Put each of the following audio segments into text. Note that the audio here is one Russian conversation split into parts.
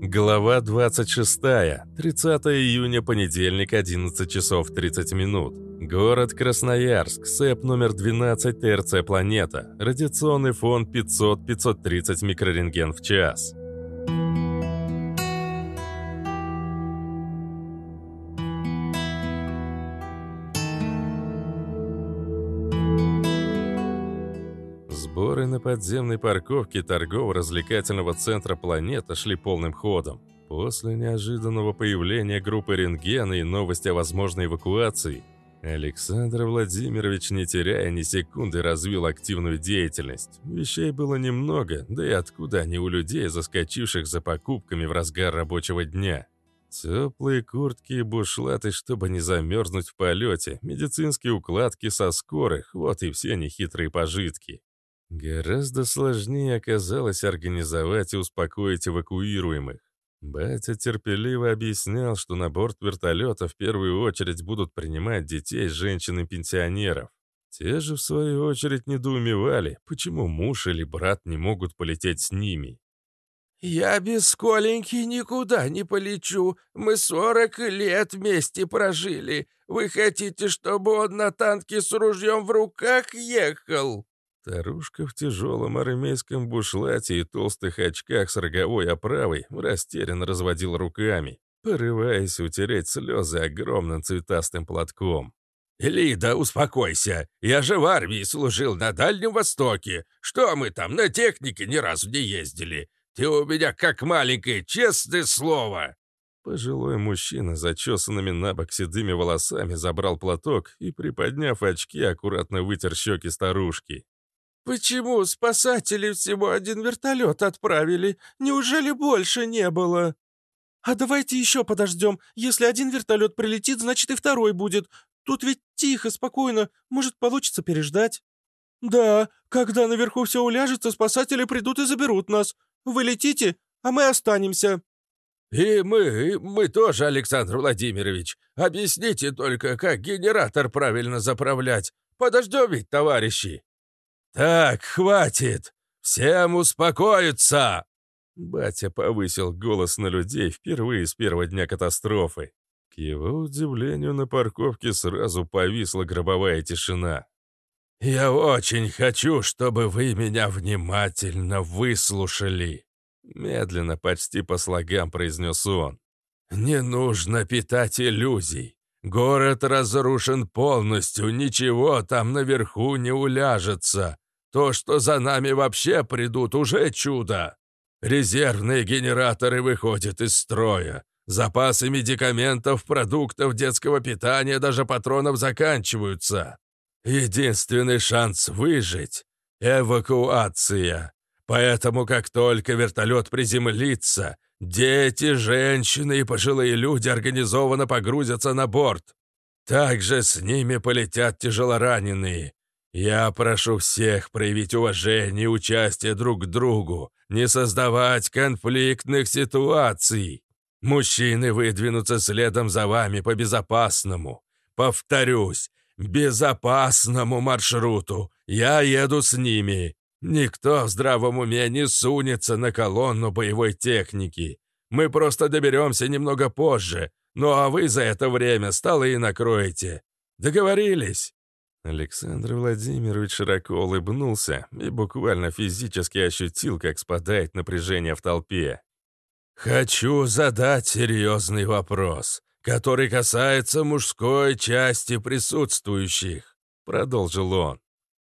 Глава 26. 30 июня, понедельник, 11 часов 30 минут. Город Красноярск, СЭП номер 12 ТРЦ «Планета». Радиационный фон 500-530 микрорентген в час. Сборы на подземной парковке торгово-развлекательного центра «Планета» шли полным ходом. После неожиданного появления группы рентгена и новости о возможной эвакуации, Александр Владимирович, не теряя ни секунды, развил активную деятельность. Вещей было немного, да и откуда они у людей, заскочивших за покупками в разгар рабочего дня. Теплые куртки и бушлаты, чтобы не замерзнуть в полете, медицинские укладки со скорых, вот и все нехитрые пожитки. Гораздо сложнее оказалось организовать и успокоить эвакуируемых. Батя терпеливо объяснял, что на борт вертолета в первую очередь будут принимать детей, женщин и пенсионеров. Те же, в свою очередь, недоумевали, почему муж или брат не могут полететь с ними. «Я без Коленьки никуда не полечу. Мы сорок лет вместе прожили. Вы хотите, чтобы он на танке с ружьем в руках ехал?» Старушка в тяжелом армейском бушлате и толстых очках с роговой оправой растерянно разводил руками, порываясь утереть слезы огромным цветастым платком. «Лида, успокойся. Я же в армии служил на Дальнем Востоке. Что мы там, на технике ни разу не ездили? Ты у меня как маленькое, честное слово!» Пожилой мужчина зачесанными на бок седыми волосами забрал платок и, приподняв очки, аккуратно вытер щеки старушки. «Почему спасатели всего один вертолет отправили? Неужели больше не было?» «А давайте еще подождем. Если один вертолет прилетит, значит и второй будет. Тут ведь тихо, спокойно. Может, получится переждать?» «Да, когда наверху все уляжется, спасатели придут и заберут нас. Вы летите, а мы останемся». «И мы, и мы тоже, Александр Владимирович. Объясните только, как генератор правильно заправлять. Подождем ведь, товарищи!» «Так, хватит! Всем успокоиться!» Батя повысил голос на людей впервые с первого дня катастрофы. К его удивлению, на парковке сразу повисла гробовая тишина. «Я очень хочу, чтобы вы меня внимательно выслушали», медленно, почти по слогам произнес он. «Не нужно питать иллюзий. Город разрушен полностью, ничего там наверху не уляжется. То, что за нами вообще придут, уже чудо. Резервные генераторы выходят из строя. Запасы медикаментов, продуктов детского питания, даже патронов заканчиваются. Единственный шанс выжить — эвакуация. Поэтому, как только вертолет приземлится, дети, женщины и пожилые люди организованно погрузятся на борт. Также с ними полетят тяжелораненые. Я прошу всех проявить уважение и участие друг к другу, не создавать конфликтных ситуаций. Мужчины выдвинутся следом за вами по безопасному, повторюсь, безопасному маршруту. Я еду с ними. Никто в здравом уме не сунется на колонну боевой техники. Мы просто доберемся немного позже, ну а вы за это время столы накроете. Договорились?» Александр Владимирович широко улыбнулся и буквально физически ощутил, как спадает напряжение в толпе. «Хочу задать серьезный вопрос, который касается мужской части присутствующих», — продолжил он.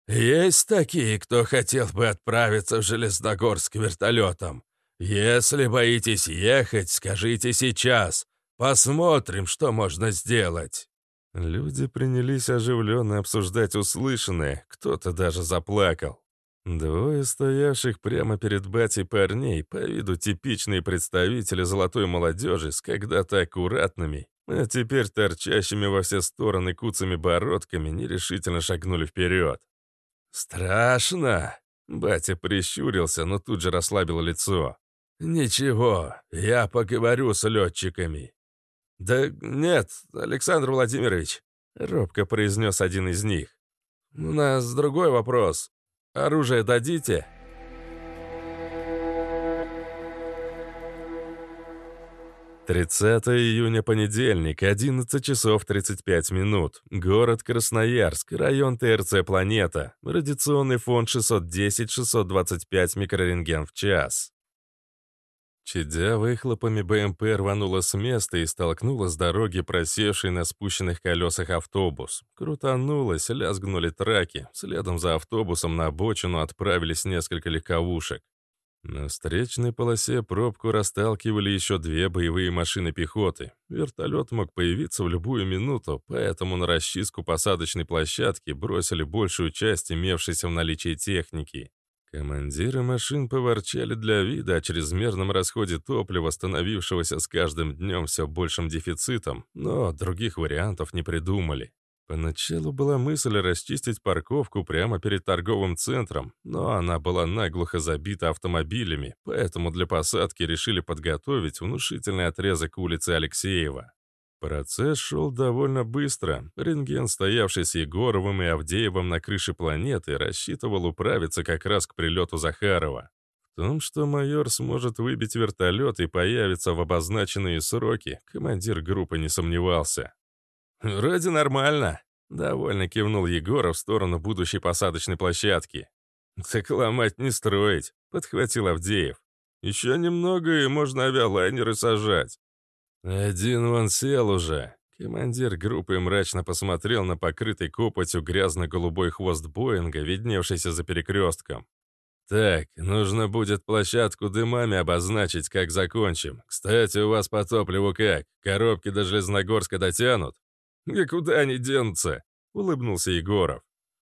«Есть такие, кто хотел бы отправиться в Железногорск вертолетом? Если боитесь ехать, скажите сейчас. Посмотрим, что можно сделать». Люди принялись оживленно обсуждать услышанное, кто-то даже заплакал. Двое стоявших прямо перед батей парней, по виду типичные представители золотой молодежи с когда-то аккуратными, а теперь торчащими во все стороны куцами бородками, нерешительно шагнули вперед. «Страшно!» — батя прищурился, но тут же расслабил лицо. «Ничего, я поговорю с летчиками. «Да нет, Александр Владимирович», — робко произнес один из них. «У нас другой вопрос. Оружие дадите?» 30 июня, понедельник, 11 часов 35 минут. Город Красноярск, район ТРЦ «Планета». Радиационный фон 610-625 микрорентген в час. Чадя выхлопами БМП рванула с места и столкнула с дороги просевший на спущенных колесах автобус. Крутанулась, лязгнули траки. Следом за автобусом на обочину отправились несколько легковушек. На встречной полосе пробку расталкивали еще две боевые машины пехоты. Вертолет мог появиться в любую минуту, поэтому на расчистку посадочной площадки бросили большую часть имевшейся в наличии техники. Командиры машин поворчали для вида о чрезмерном расходе топлива, становившегося с каждым днем все большим дефицитом, но других вариантов не придумали. Поначалу была мысль расчистить парковку прямо перед торговым центром, но она была наглухо забита автомобилями, поэтому для посадки решили подготовить внушительный отрезок улицы Алексеева. Процесс шел довольно быстро. Рентген, стоявший с Егоровым и Авдеевым на крыше планеты, рассчитывал управиться как раз к прилету Захарова. В том, что майор сможет выбить вертолет и появится в обозначенные сроки, командир группы не сомневался. «Вроде нормально», — довольно кивнул Егоров в сторону будущей посадочной площадки. «Так ломать не строить», — подхватил Авдеев. «Еще немного, и можно авиалайнеры сажать». «Один вон сел уже». Командир группы мрачно посмотрел на покрытый копотью грязно-голубой хвост Боинга, видневшийся за перекрестком. «Так, нужно будет площадку дымами обозначить, как закончим. Кстати, у вас по топливу как? Коробки до Железногорска дотянут?» «И куда они денутся?» — улыбнулся Егоров.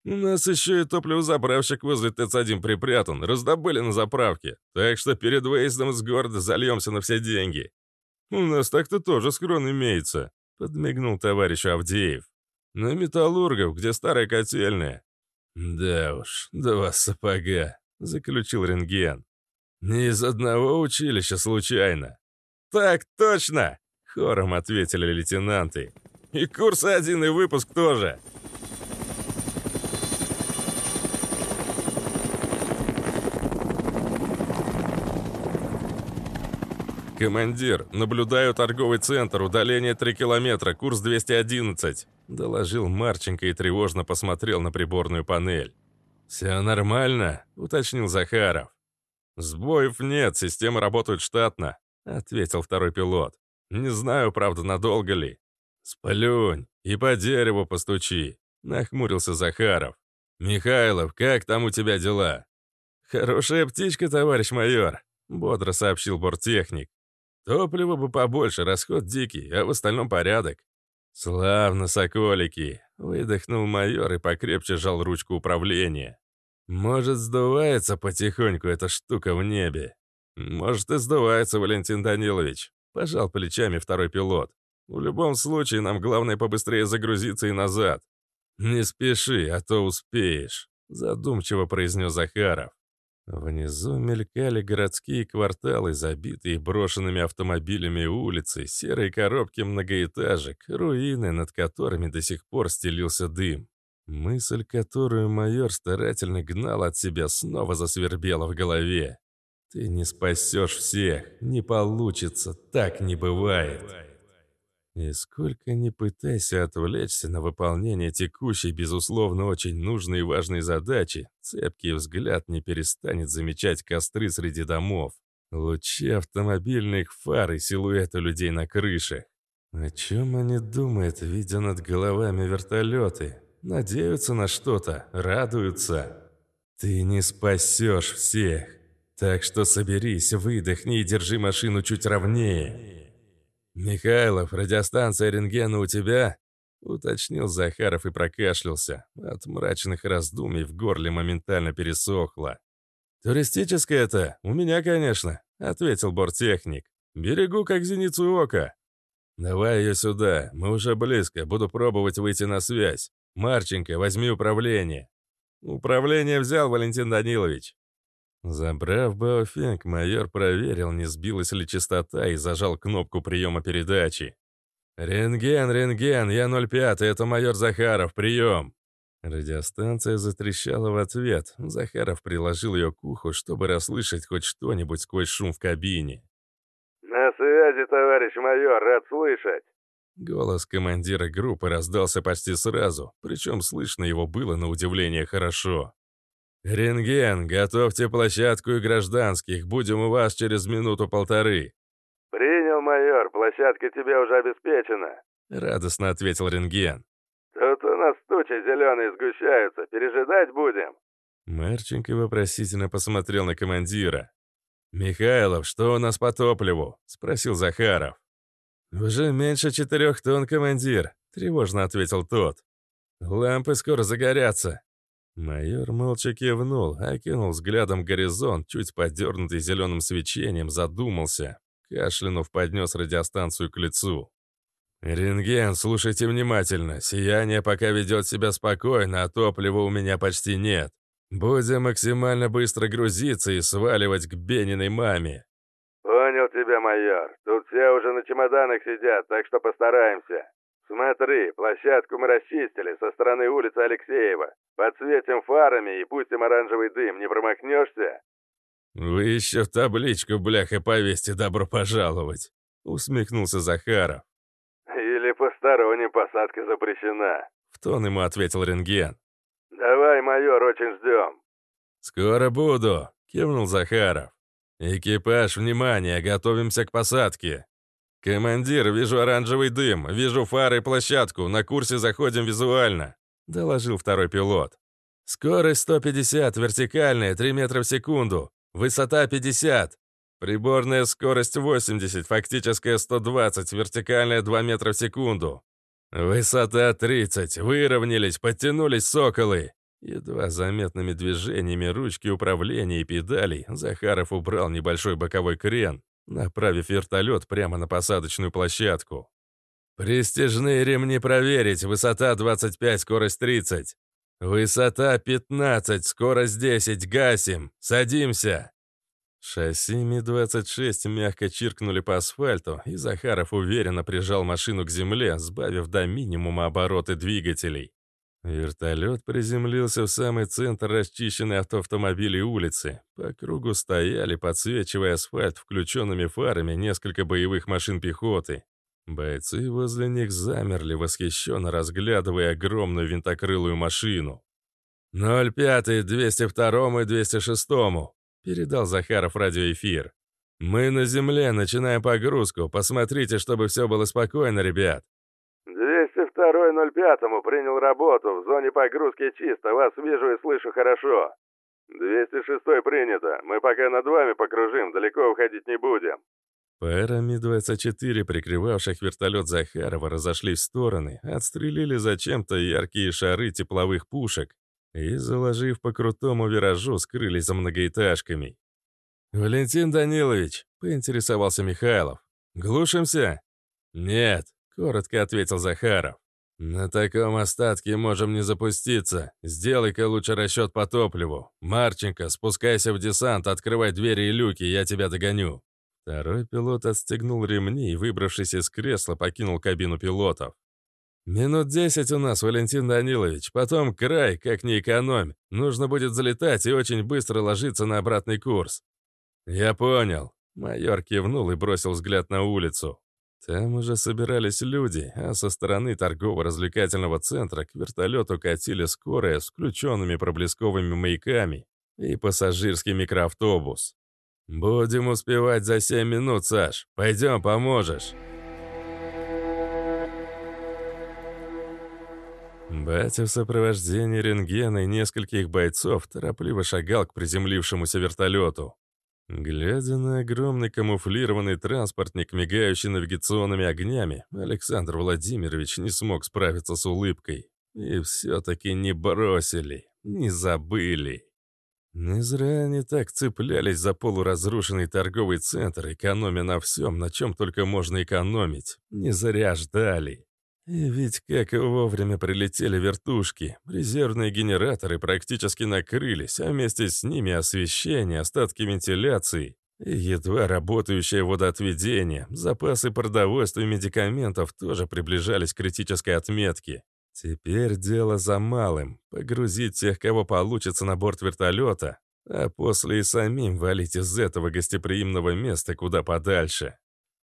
«У нас еще и топливозаправщик возле ТЭЦ-1 припрятан, раздобыли на заправке, так что перед выездом с города зальемся на все деньги». «У нас так-то тоже скрон имеется», — подмигнул товарищ Авдеев. «На металлургов, где старая котельная». «Да уж, два сапога», — заключил рентген. «Не из одного училища случайно». «Так точно!» — хором ответили лейтенанты. И курс один, и выпуск тоже. «Командир, наблюдаю торговый центр, удаление 3 километра, курс 211», — доложил Марченко и тревожно посмотрел на приборную панель. «Все нормально?» — уточнил Захаров. «Сбоев нет, системы работают штатно», — ответил второй пилот. «Не знаю, правда, надолго ли. «Сплюнь и по дереву постучи», — нахмурился Захаров. «Михайлов, как там у тебя дела?» «Хорошая птичка, товарищ майор», — бодро сообщил борттехник. «Топлива бы побольше, расход дикий, а в остальном порядок». «Славно, соколики!» — выдохнул майор и покрепче жал ручку управления. «Может, сдувается потихоньку эта штука в небе?» «Может, и сдувается, Валентин Данилович», — пожал плечами второй пилот. В любом случае, нам главное побыстрее загрузиться и назад. Не спеши, а то успеешь», — задумчиво произнес Захаров. Внизу мелькали городские кварталы, забитые брошенными автомобилями улицы, серые коробки многоэтажек, руины, над которыми до сих пор стелился дым. Мысль, которую майор старательно гнал от себя, снова засвербела в голове. «Ты не спасешь всех, не получится, так не бывает». И сколько ни пытайся отвлечься на выполнение текущей, безусловно, очень нужной и важной задачи, цепкий взгляд не перестанет замечать костры среди домов, лучи автомобильных фар и силуэты людей на крышах. О чем они думают, видя над головами вертолеты? Надеются на что-то, радуются. Ты не спасешь всех. Так что соберись, выдохни и держи машину чуть ровнее. «Михайлов, радиостанция рентгена у тебя?» — уточнил Захаров и прокашлялся. От мрачных раздумий в горле моментально пересохло. «Туристическая это? У меня, конечно», — ответил борттехник. «Берегу как зеницу ока». «Давай ее сюда, мы уже близко, буду пробовать выйти на связь. Марченко, возьми управление». «Управление взял, Валентин Данилович». Забрав Баофенг, майор проверил, не сбилась ли частота и зажал кнопку приема передачи. «Рентген, рентген, я 05, это майор Захаров, прием!» Радиостанция затрещала в ответ. Захаров приложил ее к уху, чтобы расслышать хоть что-нибудь сквозь шум в кабине. «На связи, товарищ майор, рад слышать!» Голос командира группы раздался почти сразу, причем слышно его было на удивление хорошо. «Рентген, готовьте площадку и гражданских, будем у вас через минуту-полторы». «Принял, майор, площадка тебе уже обеспечена», — радостно ответил рентген. «Тут у нас тучи зеленые сгущаются, пережидать будем». Марченко вопросительно посмотрел на командира. «Михайлов, что у нас по топливу?» — спросил Захаров. «Уже меньше четырех тонн, командир», — тревожно ответил тот. «Лампы скоро загорятся». Майор молча кивнул, окинул взглядом горизонт, чуть подернутый зеленым свечением, задумался. Кашлянув поднес радиостанцию к лицу. «Рентген, слушайте внимательно. Сияние пока ведет себя спокойно, а топлива у меня почти нет. Будем максимально быстро грузиться и сваливать к Бениной маме». «Понял тебя, майор. Тут все уже на чемоданах сидят, так что постараемся. Смотри, площадку мы расчистили со стороны улицы Алексеева. Подсветим фарами и пустим оранжевый дым. Не промахнешься?» «Вы еще табличку, бляха, повесьте «Добро пожаловать», — усмехнулся Захаров. «Или посторонним посадка запрещена», — в тон ему ответил рентген. «Давай, майор, очень ждем». «Скоро буду», — кивнул Захаров. «Экипаж, внимание, готовимся к посадке». «Командир, вижу оранжевый дым, вижу фары и площадку, на курсе заходим визуально», — доложил второй пилот. «Скорость 150, вертикальная, 3 метра в секунду, высота 50, приборная скорость 80, фактическая 120, вертикальная 2 метра в секунду. Высота 30, выровнялись, подтянулись соколы». Едва заметными движениями ручки управления и педалей Захаров убрал небольшой боковой крен, направив вертолет прямо на посадочную площадку. «Престижные ремни проверить, высота 25, скорость 30. Высота 15, скорость 10, гасим, садимся!» Шасси Ми-26 мягко чиркнули по асфальту, и Захаров уверенно прижал машину к земле, сбавив до минимума обороты двигателей. Вертолет приземлился в самый центр расчищенной автоавтомобилей улицы. По кругу стояли, подсвечивая асфальт включенными фарами, несколько боевых машин пехоты. Бойцы возле них замерли, восхищенно разглядывая огромную винтокрылую машину. «05, 202 и 206 передал Захаров радиоэфир. «Мы на земле, начинаем погрузку. Посмотрите, чтобы все было спокойно, ребят. 202-й 05-му принял работу. В зоне погрузки чисто. Вас вижу и слышу хорошо. 206-й принято. Мы пока над вами покружим, далеко уходить не будем. Пара Ми-24, прикрывавших вертолет Захарова, разошлись в стороны, отстрелили зачем-то яркие шары тепловых пушек и, заложив по крутому виражу, скрылись за многоэтажками. «Валентин Данилович», — поинтересовался Михайлов, — «глушимся?» «Нет», Коротко ответил Захаров. «На таком остатке можем не запуститься. Сделай-ка лучше расчет по топливу. Марченко, спускайся в десант, открывай двери и люки, я тебя догоню». Второй пилот отстегнул ремни и, выбравшись из кресла, покинул кабину пилотов. «Минут десять у нас, Валентин Данилович. Потом край, как не экономь. Нужно будет залетать и очень быстро ложиться на обратный курс». «Я понял». Майор кивнул и бросил взгляд на улицу. Там уже собирались люди, а со стороны торгово-развлекательного центра к вертолету катили скорая с включенными проблесковыми маяками и пассажирский микроавтобус. «Будем успевать за семь минут, Саш. Пойдем, поможешь». Батя в сопровождении рентгена и нескольких бойцов торопливо шагал к приземлившемуся вертолету. Глядя на огромный камуфлированный транспортник, мигающий навигационными огнями, Александр Владимирович не смог справиться с улыбкой. И все-таки не бросили, не забыли. Не зря они так цеплялись за полуразрушенный торговый центр, экономя на всем, на чем только можно экономить. Не зря ждали. И ведь как вовремя прилетели вертушки, резервные генераторы практически накрылись, а вместе с ними освещение, остатки вентиляции и едва работающее водоотведение, запасы продовольствия и медикаментов тоже приближались к критической отметке. Теперь дело за малым — погрузить тех, кого получится на борт вертолета, а после и самим валить из этого гостеприимного места куда подальше.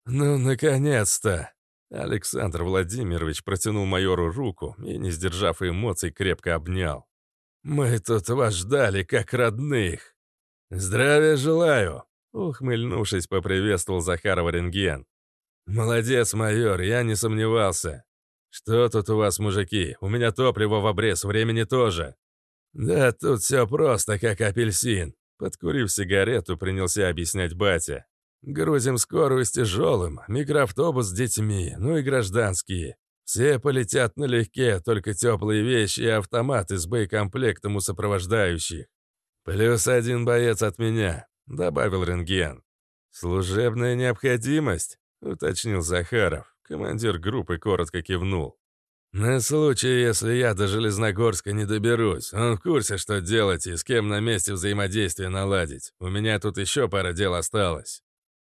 «Ну, наконец-то!» Александр Владимирович протянул майору руку и, не сдержав эмоций, крепко обнял. «Мы тут вас ждали, как родных!» «Здравия желаю!» Ухмыльнувшись, поприветствовал Захарова рентген. «Молодец, майор, я не сомневался. Что тут у вас, мужики? У меня топливо в обрез, времени тоже». «Да тут все просто, как апельсин», — подкурив сигарету, принялся объяснять батя. «Грузим скорую с тяжелым, микроавтобус с детьми, ну и гражданские. Все полетят налегке, только теплые вещи и автоматы с боекомплектом у сопровождающих. Плюс один боец от меня», — добавил рентген. «Служебная необходимость?» — уточнил Захаров. Командир группы коротко кивнул. «На случай, если я до Железногорска не доберусь, он в курсе, что делать и с кем на месте взаимодействие наладить. У меня тут еще пара дел осталось».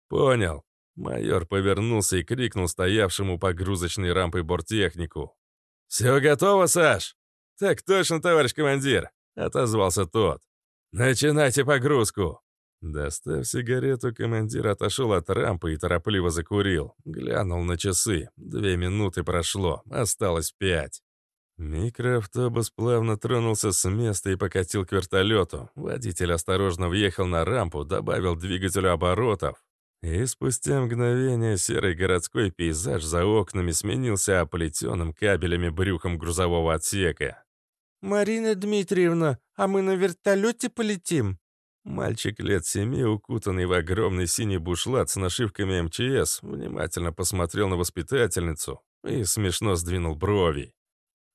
«Понял». Майор повернулся и крикнул стоявшему погрузочной рампой борттехнику. «Все готово, Саш?» «Так точно, товарищ командир», — отозвался тот. «Начинайте погрузку». Достав сигарету, командир отошел от рампы и торопливо закурил. Глянул на часы. Две минуты прошло, осталось пять. Микроавтобус плавно тронулся с места и покатил к вертолету. Водитель осторожно въехал на рампу, добавил двигателю оборотов. И спустя мгновение серый городской пейзаж за окнами сменился оплетенным кабелями брюхом грузового отсека. «Марина Дмитриевна, а мы на вертолете полетим?» Мальчик лет семи, укутанный в огромный синий бушлат с нашивками МЧС, внимательно посмотрел на воспитательницу и смешно сдвинул брови.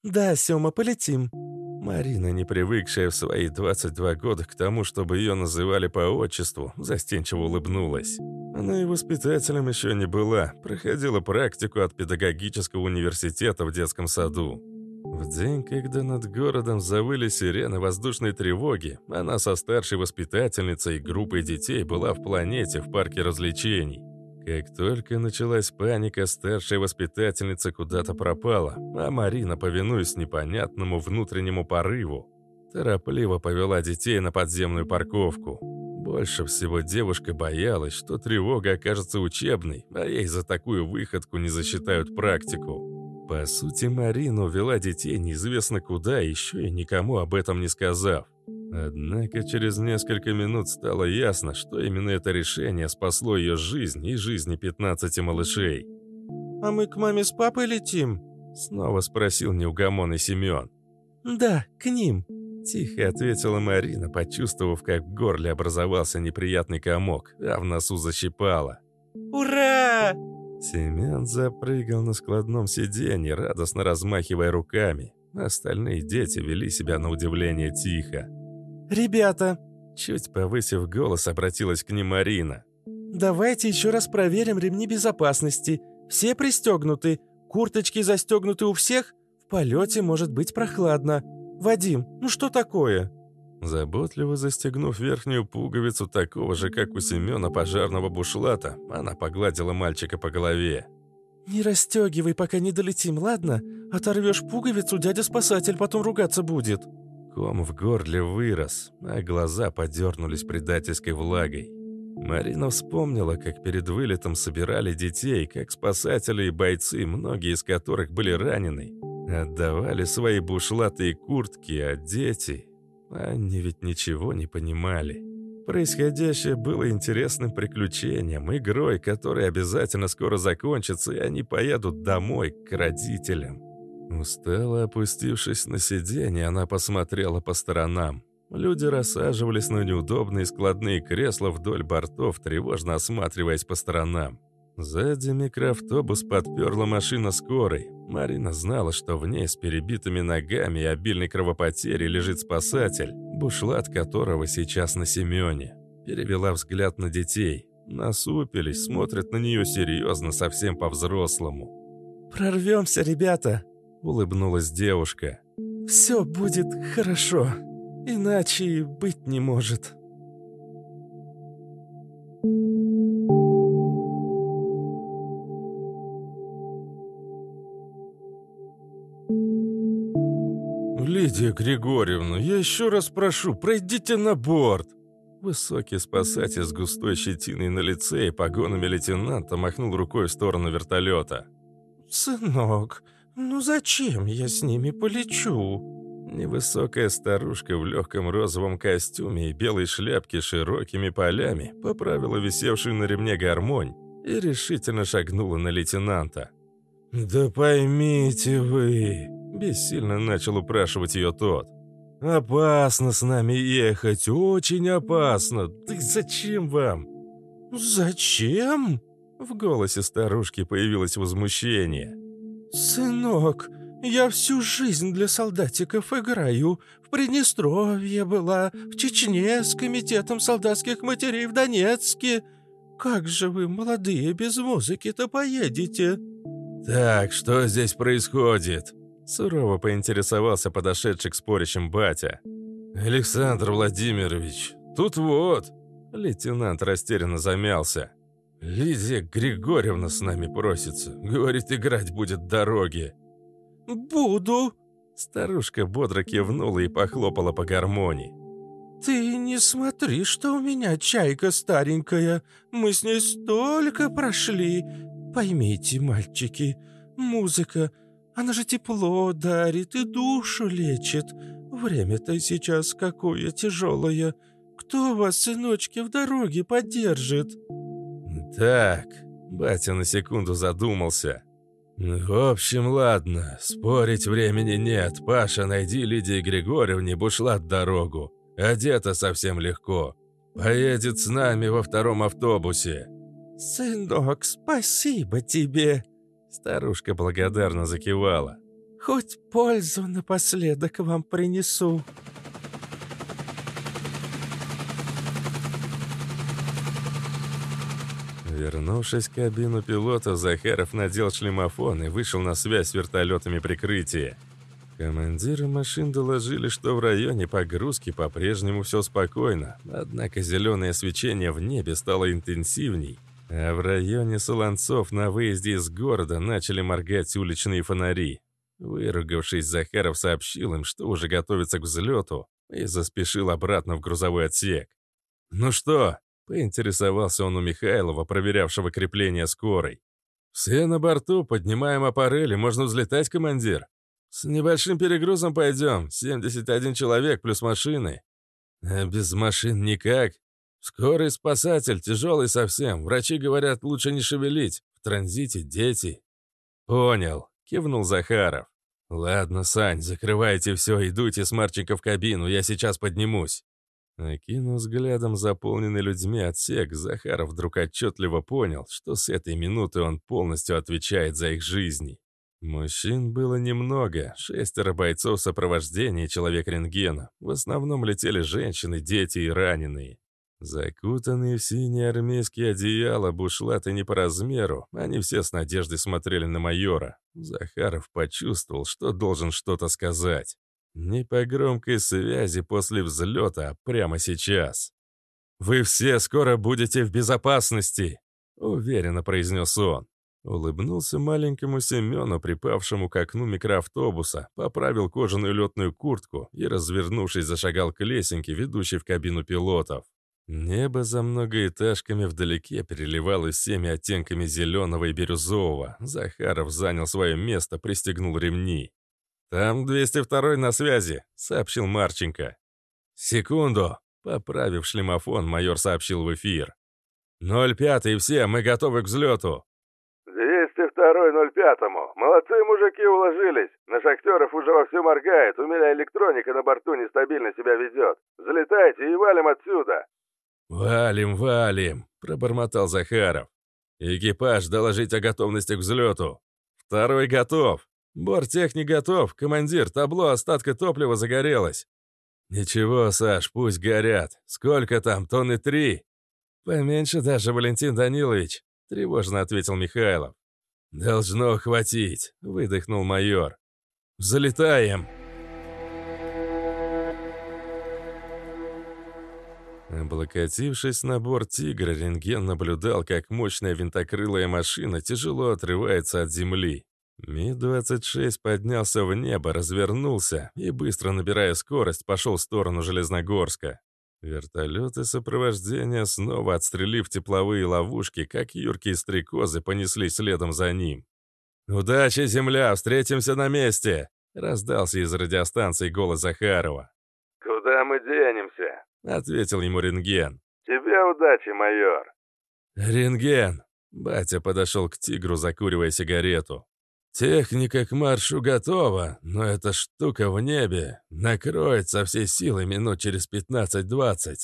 «Да, Сёма, полетим». Марина, не привыкшая в свои 22 года к тому, чтобы ее называли по отчеству, застенчиво улыбнулась. Она и воспитателем еще не была, проходила практику от педагогического университета в детском саду. В день, когда над городом завыли сирены воздушной тревоги, она со старшей воспитательницей и группой детей была в планете в парке развлечений. Как только началась паника, старшая воспитательница куда-то пропала, а Марина, повинуясь непонятному внутреннему порыву, торопливо повела детей на подземную парковку. Больше всего девушка боялась, что тревога окажется учебной, а ей за такую выходку не засчитают практику. По сути, Марина увела детей неизвестно куда, еще и никому об этом не сказав. Однако через несколько минут стало ясно, что именно это решение спасло ее жизнь и жизни 15 малышей. «А мы к маме с папой летим?» Снова спросил неугомонный Семен. «Да, к ним», — тихо ответила Марина, почувствовав, как в горле образовался неприятный комок, а в носу защипало. «Ура!» Семен запрыгал на складном сиденье, радостно размахивая руками. Остальные дети вели себя на удивление тихо. «Ребята!» Чуть повысив голос, обратилась к ним Марина. «Давайте еще раз проверим ремни безопасности. Все пристегнуты, курточки застегнуты у всех. В полете может быть прохладно. Вадим, ну что такое?» Заботливо застегнув верхнюю пуговицу такого же, как у Семена пожарного бушлата, она погладила мальчика по голове. «Не расстегивай, пока не долетим, ладно? Оторвешь пуговицу, дядя-спасатель потом ругаться будет». Ком в горле вырос, а глаза подернулись предательской влагой. Марина вспомнила, как перед вылетом собирали детей, как спасатели и бойцы, многие из которых были ранены, отдавали свои бушлаты и куртки, а дети... Они ведь ничего не понимали. Происходящее было интересным приключением, игрой, которая обязательно скоро закончится, и они поедут домой, к родителям. Устало опустившись на сиденье, она посмотрела по сторонам. Люди рассаживались на неудобные складные кресла вдоль бортов, тревожно осматриваясь по сторонам. Сзади микроавтобус подперла машина скорой. Марина знала, что в ней с перебитыми ногами и обильной кровопотерей лежит спасатель, бушлат которого сейчас на Семене. Перевела взгляд на детей. Насупились, смотрят на нее серьезно, совсем по-взрослому. «Прорвемся, ребята!» — улыбнулась девушка. «Все будет хорошо, иначе и быть не может». «Лидия Григорьевна, я еще раз прошу, пройдите на борт!» Высокий спасатель с густой щетиной на лице и погонами лейтенанта махнул рукой в сторону вертолета. «Сынок, ну зачем я с ними полечу?» Невысокая старушка в легком розовом костюме и белой шляпке с широкими полями поправила висевшую на ремне гармонь и решительно шагнула на лейтенанта. «Да поймите вы!» – бессильно начал упрашивать ее тот. «Опасно с нами ехать, очень опасно. Ты зачем вам?» «Зачем?» В голосе старушки появилось возмущение. «Сынок, я всю жизнь для солдатиков играю. В Приднестровье была, в Чечне с комитетом солдатских матерей в Донецке. Как же вы, молодые, без музыки-то поедете?» «Так, что здесь происходит?» Сурово поинтересовался подошедший к спорящим батя. «Александр Владимирович, тут вот...» Лейтенант растерянно замялся. «Лидия Григорьевна с нами просится. Говорит, играть будет дороги». «Буду!» Старушка бодро кивнула и похлопала по гармонии. «Ты не смотри, что у меня чайка старенькая. Мы с ней столько прошли. Поймите, мальчики, музыка, она же тепло дарит и душу лечит. Время-то сейчас какое тяжелое. Кто вас, сыночки, в дороге поддержит?» «Так...» Батя на секунду задумался. «В общем, ладно, спорить времени нет. Паша, найди Лидии Григорьевне бушлат дорогу. Одета совсем легко. Поедет с нами во втором автобусе». «Сынок, спасибо тебе!» Старушка благодарно закивала. «Хоть пользу напоследок вам принесу». Вернувшись в кабину пилота, Захаров надел шлемофон и вышел на связь с вертолетами прикрытия. Командиры машин доложили, что в районе погрузки по-прежнему все спокойно, однако зеленое свечение в небе стало интенсивней, а в районе Солонцов на выезде из города начали моргать уличные фонари. Выругавшись, Захаров сообщил им, что уже готовится к взлету, и заспешил обратно в грузовой отсек. «Ну что?» — поинтересовался он у Михайлова, проверявшего крепление скорой. «Все на борту, поднимаем аппарели, можно взлетать, командир?» «С небольшим перегрузом пойдем, 71 человек плюс машины». «А без машин никак. Скорый спасатель, тяжелый совсем. Врачи говорят, лучше не шевелить. В транзите дети». «Понял», — кивнул Захаров. «Ладно, Сань, закрывайте все, идуйте с Марчика в кабину, я сейчас поднимусь». Окинув взглядом заполненный людьми отсек, Захаров вдруг отчетливо понял, что с этой минуты он полностью отвечает за их жизни. Мужчин было немного, шестеро бойцов сопровождения и человек рентгена. В основном летели женщины, дети и раненые. Закутанные в синие армейские одеяла, бушлаты не по размеру, они все с надеждой смотрели на майора. Захаров почувствовал, что должен что-то сказать. Не по громкой связи после взлета, а прямо сейчас. «Вы все скоро будете в безопасности», — уверенно произнес он. Улыбнулся маленькому Семену, припавшему к окну микроавтобуса, поправил кожаную летную куртку и, развернувшись, зашагал к лесенке, ведущей в кабину пилотов. Небо за многоэтажками вдалеке переливалось всеми оттенками зеленого и бирюзового. Захаров занял свое место, пристегнул ремни. «Там 202 на связи», — сообщил Марченко. «Секунду», — поправив шлемофон, майор сообщил в эфир. «05 и все, мы готовы к взлету». 202 05-му. Молодцы, мужики, уложились. На шахтеров уже вовсю моргает. У меня электроника на борту нестабильно себя ведет. Залетайте и валим отсюда. «Валим, валим», — пробормотал Захаров. «Экипаж, доложить о готовности к взлету. Второй готов. Борттехник готов. Командир, табло остатка топлива загорелось. Ничего, Саш, пусть горят. Сколько там, тонны три?» «Поменьше даже, Валентин Данилович», — тревожно ответил Михайлов. «Должно хватить», — выдохнул майор. «Залетаем!» Облокотившись на борт «Тигра», рентген наблюдал, как мощная винтокрылая машина тяжело отрывается от земли. Ми-26 поднялся в небо, развернулся и, быстро набирая скорость, пошел в сторону Железногорска. Вертолеты сопровождения, снова отстрелив тепловые ловушки, как юркие стрекозы, понеслись следом за ним. «Удачи, Земля! Встретимся на месте!» — раздался из радиостанции голос Захарова. «Куда мы денемся?» — ответил ему рентген. «Тебе удачи, майор!» «Рентген!» — батя подошел к тигру, закуривая сигарету. «Техника к маршу готова, но эта штука в небе накроет со всей силы минут через 15-20».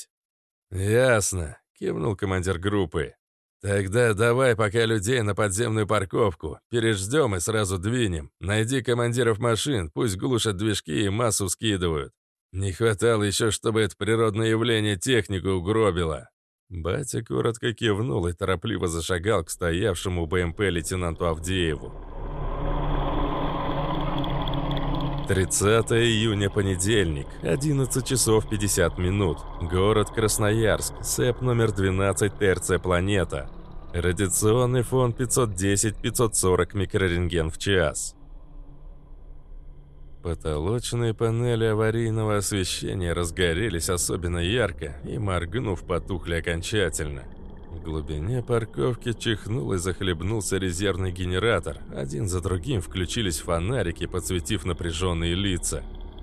«Ясно», — кивнул командир группы. «Тогда давай пока людей на подземную парковку. Переждем и сразу двинем. Найди командиров машин, пусть глушат движки и массу скидывают. Не хватало еще, чтобы это природное явление технику угробило». Батя коротко кивнул и торопливо зашагал к стоявшему БМП лейтенанту Авдееву. 30 июня, понедельник, 11 часов 50 минут. Город Красноярск, СЭП номер 12 ТРЦ «Планета». Радиационный фон 510-540 микрорентген в час. Потолочные панели аварийного освещения разгорелись особенно ярко и, моргнув, потухли окончательно. В глубине парковки чихнул и захлебнулся резервный генератор. Один за другим включились фонарики, подсветив напряженные лица.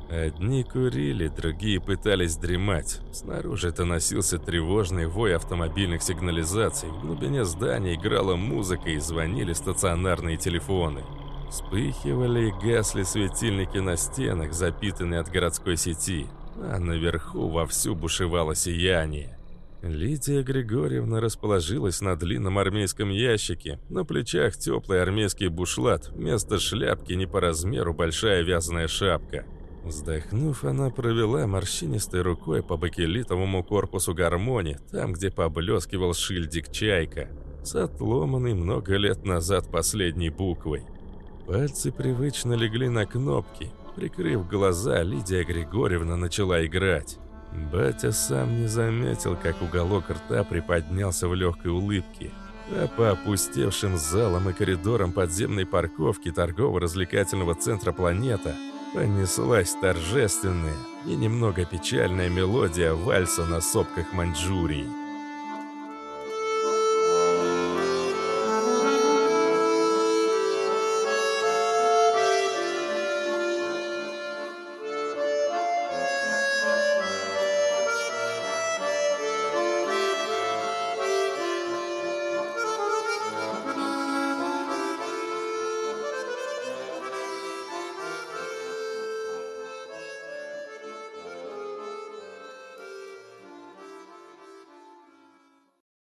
Одни курили, другие пытались дремать. Снаружи доносился тревожный вой автомобильных сигнализаций. В глубине здания играла музыка и звонили стационарные телефоны. Вспыхивали и гасли светильники на стенах, запитанные от городской сети. А наверху вовсю бушевало сияние. Лидия Григорьевна расположилась на длинном армейском ящике, на плечах теплый армейский бушлат, вместо шляпки не по размеру большая вязаная шапка. Вздохнув, она провела морщинистой рукой по бакелитовому корпусу гармони, там, где поблескивал шильдик «Чайка», с отломанной много лет назад последней буквой. Пальцы привычно легли на кнопки. Прикрыв глаза, Лидия Григорьевна начала играть. Батя сам не заметил, как уголок рта приподнялся в легкой улыбке. А по опустевшим залам и коридорам подземной парковки торгово-развлекательного центра «Планета» понеслась торжественная и немного печальная мелодия вальса на сопках Маньчжурии.